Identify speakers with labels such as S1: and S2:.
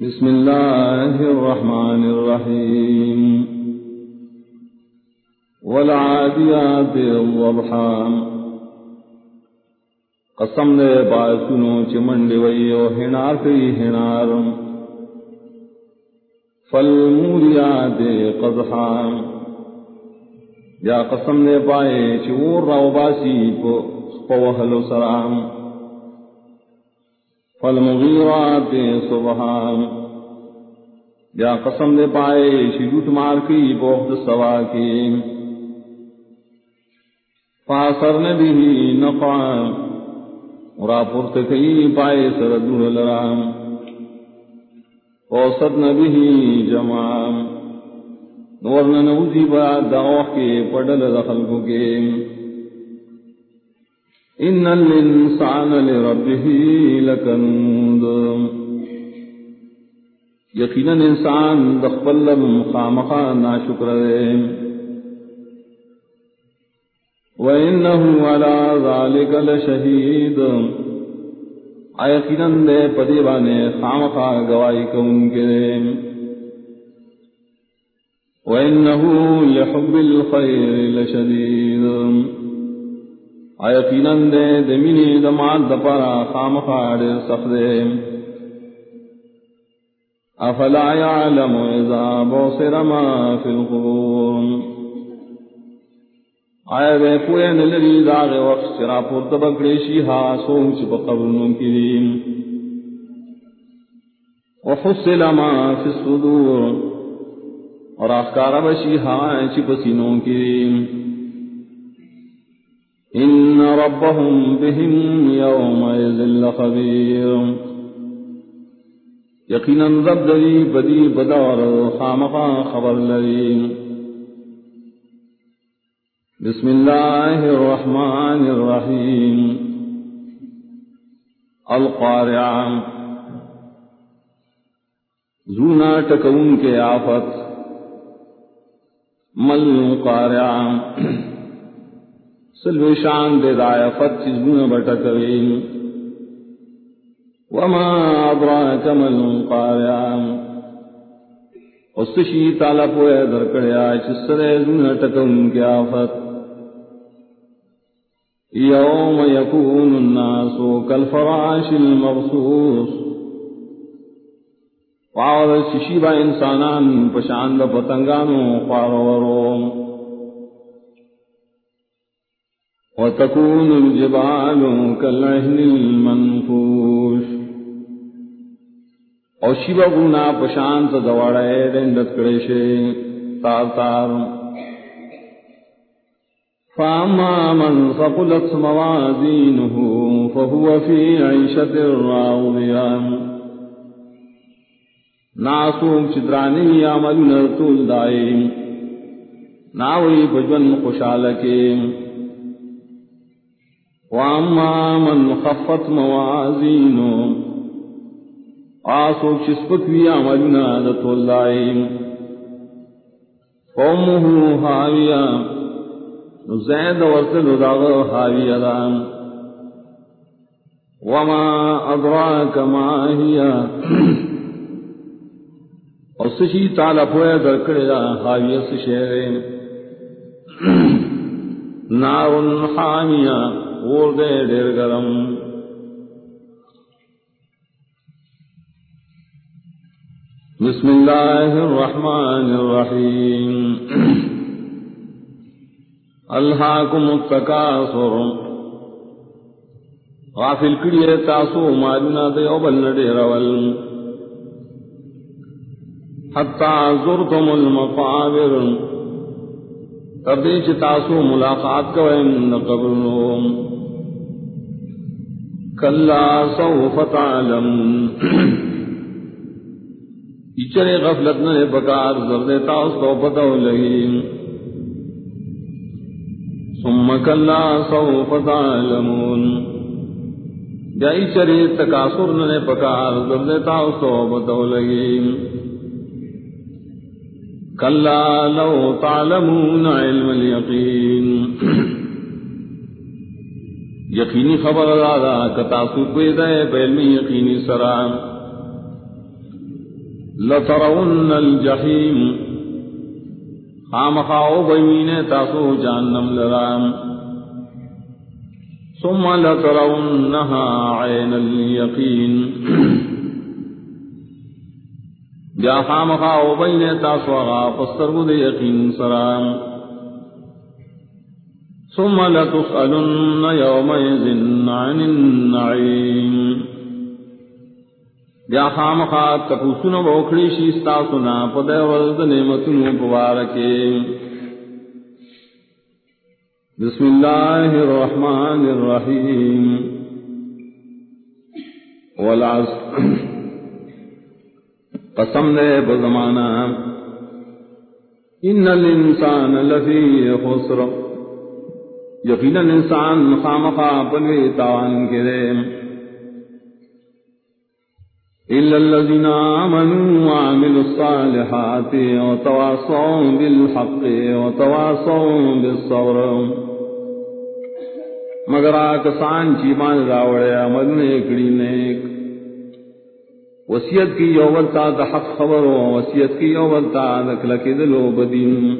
S1: بسم الله الرحمن الرحيم. والعاديات الضبحا قسم دے باسنو چمنڈ ویو ہنار کئی ہنار. فالموریات قضحا یا قسم دے پائے چور رو باسی پوہلو سرام. فالمغیرات صبحان یا قسم دے پائے شجوٹ مار کی بوخت سوا کی۔ فاثر نبی نقا را پورت کئی پائے سردور لرام اوسط نبی جمام۔ نورن نوزی با دعوح کے پڑل دخل کو کے۔ ان الانسان لربه لکنود یقینا انسان دخل خامخا ناشکر دے وانه على ذلك لشهيد. یقینا دے پدی بانے خامخا گواہی کون کے وانه لحب الخير لشديد. یقیناً دے دمینی دمات دپارا خام خاڑ سخدے افلا یعلم اذا بوصر ما فی القبور آیا دے پوئے نلری داغ وقت چرا پورت بکڑیشی ہا سوم چپ قبرنوں کی دیم وحصل ما فی الصدور۔ اور آخکار بشی ہا چپ سینوں کی دیم إن ربهم بهم يومئذ لخبير. يقينا رب لي بدي بدار خامقا خبر لي بسم الله الرحمن الرحيم. القارعة. زونا تكون کے آفت مل قارعة. سلوشان دے دایا فت چیزوں بٹا کریم وما ادراک من قاریا استشی تالا پوئے درکڑیا چسرے زن ٹکن کی آفت۔ یوم یکون الناس کالفراش المبسوس۔ پاور چشیبا انسانان پشاند پتنگانو پاروروں وتكون الجبال كالعهن المنفوش. او شیبا گنا پشانت دوڑے دندت کڑیشے تار تار. فاما من ثقلت موازينه فهو في عيشة راضية ناسوم چدرانی عملنا طول دائم ناوی بجن خوشالکیم واما من خفت موازینو. آسو چسپت وی عملنا دت اللہ قومه حاویا. زید ورسل داغ حاویا دام. وما ادراک ماہیا اور سشی تعالی پویا درکڑے دا حاویا سشیرے. نار حامیہ اور دے ڈیر گرم بسم اللہ الرحمن الرحیم الحاکم التکاثر غافل کڑیے تاسو مالنا دے او بل ڈیرول حتی زرتم المقابر تردیچ تاسو ملاقات کوئن قبرنوم کلا سوف تعلم. اچرے غفلت نے بکار زردے تاؤس کو پتو لگی. ثم کلا سوف تعلمون. جائی چرے تکاسر نے پکار زردے تاؤس کو پتو لگی. کلا لو تعلمون علم الیقین یقینی خبر دادا کتا سو کوئی دے پہلمی یقینی سرام لترون الجحیم. خام خاؤ بین تاسو جانم لرام ثم لترونها عین الیقین. بیا خام خاؤ بین تاسو غا پستر یقین سرام ثم لتسألن يومئذ عن النعيم. بیا خام خات تپوسن بوکھڑی شیستا سنا پدے ولد نعمتن مبارکے بسم اللہ الرحمن الرحیم. والعصر. قسم دے بزمانا ان الانسان لفی خسر. یقینا انسان خامخا پلوی تاوان کرے إلا الذين آمنوا وعملوا الصالحات وتواصوا بالحق وتواصوا بالصبر۔ مگر آکسان چیمان راوڑے عمل نیکڑی نیک۔ وسیعت کی یوبلتا دا حق خبر و وسیعت کی یوبلتا دکلک دلو بدین۔